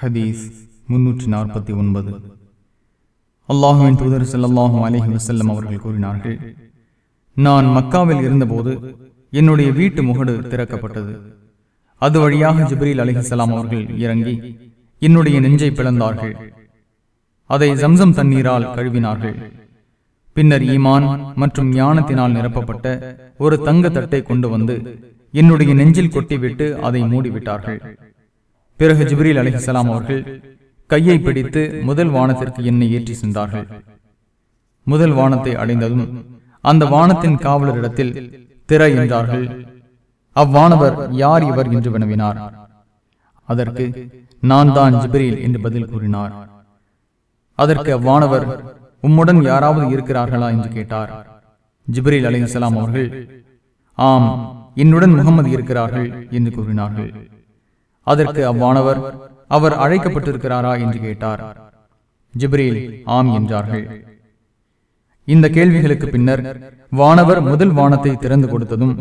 ஹதீஸ் முன்னூற்றி நாற்பத்தி ஒன்பது அல்லாஹுவின் தூதர் ஸல்லல்லாஹு அலஹி வசல்லம் அவர்கள் கூறினார்கள் நான் மக்காவில் இருந்தபோது என்னுடைய வீட்டு முகடு திறக்கப்பட்டது. அது வழியாக ஜிப்ரீல் அலைஹிஸ்ஸலாம் அவர்கள் இறங்கி என்னுடைய நெஞ்சை பிளந்தார்கள். அதை ஜம்சம் தண்ணீரால் கழுவினார்கள். பின்னர் ஈமான் மற்றும் ஞானத்தினால் நிரப்பப்பட்ட ஒரு தங்க தட்டை கொண்டு வந்து என்னுடைய நெஞ்சில் கொட்டிவிட்டு அதை மூடிவிட்டார்கள். பிறகு ஜிப்ரீல் அலிஹலாம் அவர்கள் கையை பிடித்து முதல் வானத்திற்கு என்னை ஏற்றி சென்றார்கள். முதல் வானத்தை அடைந்ததும் அந்த வானத்தின் காவலரிடத்தில் திற என்றார்கள். அவ்வானவர் யார் இவர் என்று வினவினார். அதற்கு நான் தான் ஜிப்ரீல் என்று பதில் கூறினார். அதற்கு அவ்வானவர் உம்முடன் யாராவது இருக்கிறார்களா? என்று கேட்டார். ஜிப்ரீல் அலிஹலாம் அவர்கள் ஆம் என்னுடன் முகமது இருக்கிறார்கள் என்று கூறினார்கள். அதற்கு அவ்வானவர் அவர் அழைக்கப்பட்டிருக்கிறாரா? என்று கேட்டார். ஜிப்ரீல் ஆம் என்றார்கள். இந்த கேள்விகளுக்கு பின்னர் வானவர் முதல் வானத்தை திறந்து கொடுத்ததும்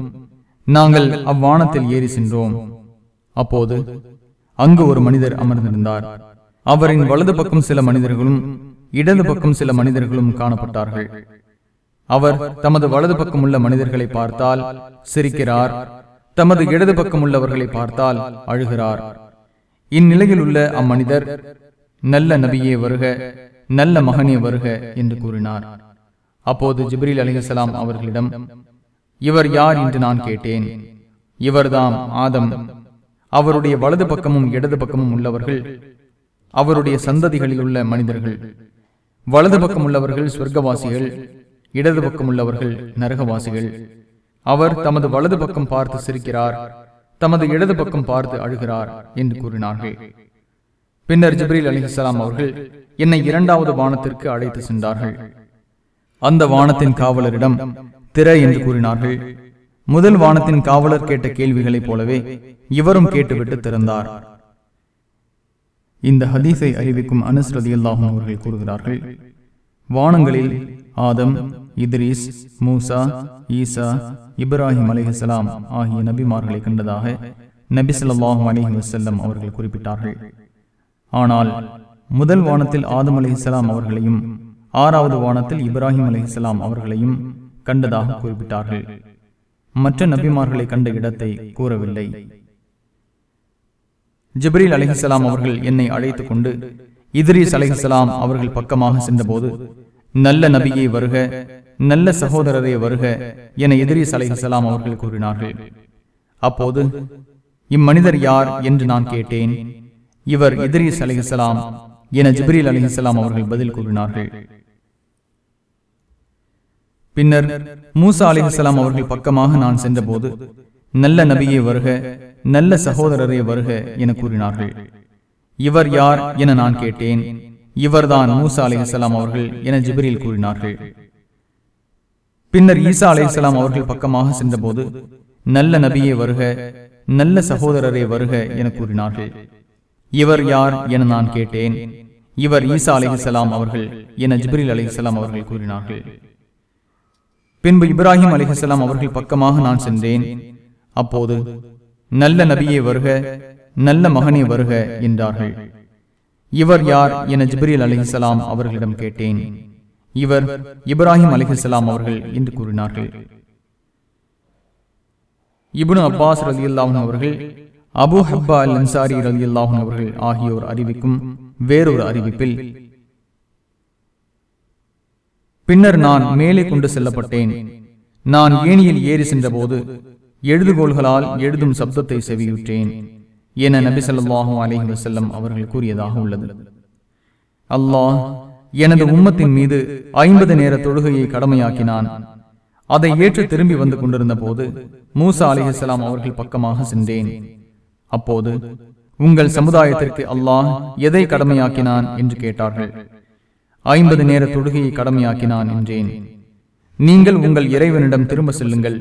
நாங்கள் அவ்வானத்தில் ஏறி சென்றோம். அப்போது அங்கு ஒரு மனிதர் அமர்ந்திருந்தார். அவரின் வலது பக்கம் சில மனிதர்களும் இடது பக்கம் சில மனிதர்களும் காணப்பட்டார்கள். அவர் தமது வலது பக்கம் உள்ள மனிதர்களை பார்த்தால் சிரிக்கிறார் தமது இடது பக்கம் உள்ளவர்களை பார்த்தால் அழுகிறார். இந்நிலையில் உள்ள அம்மனிதர் நல்ல நபியே வருக நல்ல மகனே வருக என்று கூறினார். அப்போது ஜிப்ரீல் அலிஹலாம் அவர்களிடம் இவர் யார் என்று நான் கேட்டேன். இவர்தாம் ஆதம். அவருடைய வலது பக்கமும் இடது பக்கமும் உள்ளவர்கள் அவருடைய சந்ததிகளில் உள்ள மனிதர்கள். வலது பக்கம் உள்ளவர்கள் சொர்க்கவாசிகள் இடது பக்கம் உள்ளவர்கள் நரகவாசிகள். அவர் தமது வலது பக்கம் பார்த்து சிரிக்கிறார் தமது இடது பக்கம் பார்த்து அழுகிறார் என்று கூறினார்கள். பின்னர் ஜிப்ரீல் அலிஹலாம் அவர்கள் என்னை இரண்டாவது வானத்திற்கு அழைத்து சென்றார்கள். அந்த வானத்தின் காவலரிடம் திற என்று கூறினார்கள். முதல் வானத்தின் காவலர் கேட்ட கேள்விகளைப் போலவே இவரும் கேட்டுவிட்டு திறந்தார். இந்த ஹதீஸை அறிவிக்கும் அனஸ் ரதியல்லாஹும் அவர்கள் கூறுகிறார்கள் வானங்களில் ஆதம் இத்ரீஸ் மூசா ஈசா இப்ராஹிம் அலிஹசலாம் ஆகிய நபிமார்களை கண்டதாக நபி சொல்லாஹு அலிஹி வசல்லம் அவர்கள் குறிப்பிட்டார்கள். ஆனால் முதல் வானத்தில் ஆதம் அலிஹலாம் அவர்களையும் ஆறாவது வானத்தில் இப்ராஹிம் அலிஹலாம் அவர்களையும் கண்டதாக குறிப்பிட்டார்கள். மற்ற நபிமார்களை கண்ட இடத்தை கூறவில்லை. ஜிப்ரீல் அலிஹலாம் அவர்கள் என்னை அழைத்துக் கொண்டு இத்ரீஸ் அலிஹலாம் அவர்கள் பக்கமாக சென்றபோது நல்ல நபியை வருக நல்ல சகோதரரை வருக என எதிரிஸ் அலிஹலாம் அவர்கள் கூறினார்கள். அப்போது இம்மனிதர் யார் என்று நான் கேட்டேன். இவர் இத்ரீஸ் அலிஹலாம் என ஜிப்ரீல் அலிஹலாம் அவர்கள் பதில் கூறினார்கள். பின்னர் மூசா அலிஹலாம் அவர்கள் பக்கமாக நான் சென்றபோது நல்ல நபியை வருக நல்ல சகோதரரை வருக என கூறினார்கள். இவர் யார் என நான் கேட்டேன். இவர்தான் மூசா அலிஹலாம் அவர்கள் என ஜிப்ரீல் கூறினார்கள். பின்னர் ஈசா அலிஹலாம் அவர்கள் பக்கமாக சென்றபோது நல்ல நபியை வருக நல்ல சகோதரரை வருக என கூறினார்கள். இவர் யார் என நான் கேட்டேன். இவர் ஈசா அலிஹலாம் அவர்கள் என ஜிப்ரில் அலிஹலாம் அவர்கள் கூறினார்கள். பின்பு இப்ராஹிம் அலிஹலாம் அவர்கள் பக்கமாக நான் சென்றேன். அப்போது நல்ல நபியை வருக நல்ல மகனே வருக என்றார்கள். இவர் யார் என ஜிப்ரில் அலிஹலாம் அவர்களிடம் கேட்டேன். இவர் இப்ராஹிம் அலிஹலாம் அவர்கள் என்று கூறினார்கள். இபுனு அப்பாஸ் ரலி அல்லாஹன் அவர்கள் அபு ஹப்பா அல் அன்சாரி ரலி அல்லாஹன் அவர்கள் ஆகியோர் அறிவிக்கும் வேறொரு அறிவிப்பில் பின்னர் நான் மேலே கொண்டு செல்லப்பட்டேன். நான் ஏனியில் ஏறி சென்றபோது எழுதுகோள்களால் எழுதும் சப்தத்தை செவியுற்றேன் என நபி சொல்லாஹும் அலஹி வசல்லம் அவர்கள் கூறியதாக உள்ளது. அல்லாஹ் எனது உம்மத்தின் மீது ஐம்பது நேர தொழுகையை கடமையாக்கினான். அதை ஏற்று திரும்பி வந்து கொண்டிருந்த போது மூசா அலிஹலாம் அவர்கள் பக்கமாக சென்றேன். அப்போது உங்கள் சமுதாயத்திற்கு அல்லாஹ் எதை கடமையாக்கினான் என்று கேட்டார்கள். ஐம்பது நேர தொழுகையை கடமையாக்கினான் என்றேன். நீங்கள் உங்கள் இறைவனிடம் திரும்ப செல்லுங்கள்.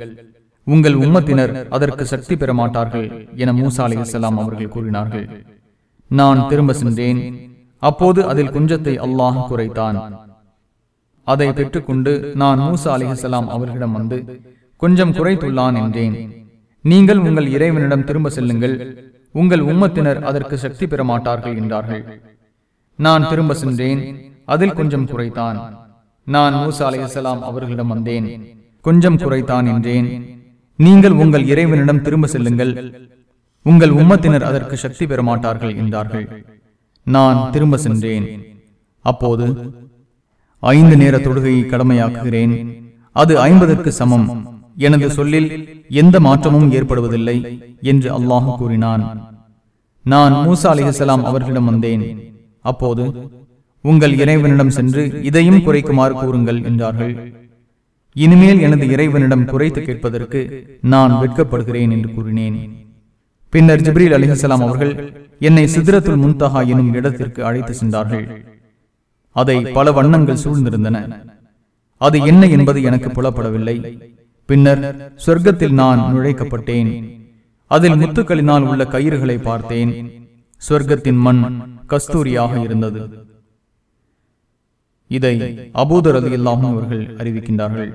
உங்கள் உம்மத்தினர் அதற்கு சக்தி பெற மாட்டார்கள் என மூசா அலிஹலாம் அவர்கள் கூறினார்கள். நான் திரும்ப சென்றேன். அப்போது அதில் குஞ்சத்தை அல்லாஹ் குறைத்தான். அதை பெற்றுக்கொண்டு நான் மூசா அலிஹலாம் அவர்களிடம் வந்து கொஞ்சம் குறைத்துள்ளான் என்றேன். நீங்கள் உங்கள் இறைவனிடம் திரும்ப செல்லுங்கள். உங்கள் உம்மத்தினர் அதற்கு சக்தி பெற மாட்டார்கள் என்றார்கள். நான் திரும்ப சென்றேன். அதில் கொஞ்சம் குறைத்தான். நான் மூசா அலைஹிஸ்ஸலாம் அவர்களிடம் வந்தேன். கொஞ்சம் குறைத்தான் என்றேன். நீங்கள் உங்கள் இறைவனிடம் திரும்ப செல்லுங்கள். உங்கள் உம்மத்தினர் அதற்கு சக்தி பெற மாட்டார்கள் என்றார்கள். நான் திரும்ப சென்றேன். அப்போது ஐந்து நேர தொழுகையை கடமையாக்குகிறேன். அது ஐம்பதற்கு சமம். எனது சொல்லில் எந்த மாற்றமும் ஏற்படுவதில்லை என்று அல்லாஹ் கூறினான். நான் மூசா அலிஹலாம் அவர்களிடம் வந்தேன். அப்போது உங்கள் இறைவனிடம் சென்று இதையும் குறைக்குமாறு கூறுங்கள் என்றார்கள். இனிமேல் எனது இறைவனிடம் குறைத்து கேட்பதற்கு நான் வெட்கப்படுகிறேன் என்று கூறினேன். பின்னர் ஜிப்ரீல் அலிஹலாம் அவர்கள் என்னை சித்திரத்துல் முன்தகா எனும் இடத்திற்கு அழைத்து சென்றார்கள். அதை பல வண்ணங்கள் சூழ்ந்திருந்தன. அது என்ன என்பது எனக்கு புலப்படவில்லை. பின்னர் சொர்க்கத்தில் நான் நுழைக்கப்பட்டேன். அதில் முத்துக்களினால் உள்ள கயிறுகளை பார்த்தேன். சொர்க்கத்தின் மண் கஸ்தூரியாக இருந்தது. இதை அபூதரது இல்லாமல் அவர்கள் அறிவிக்கின்றார்கள்.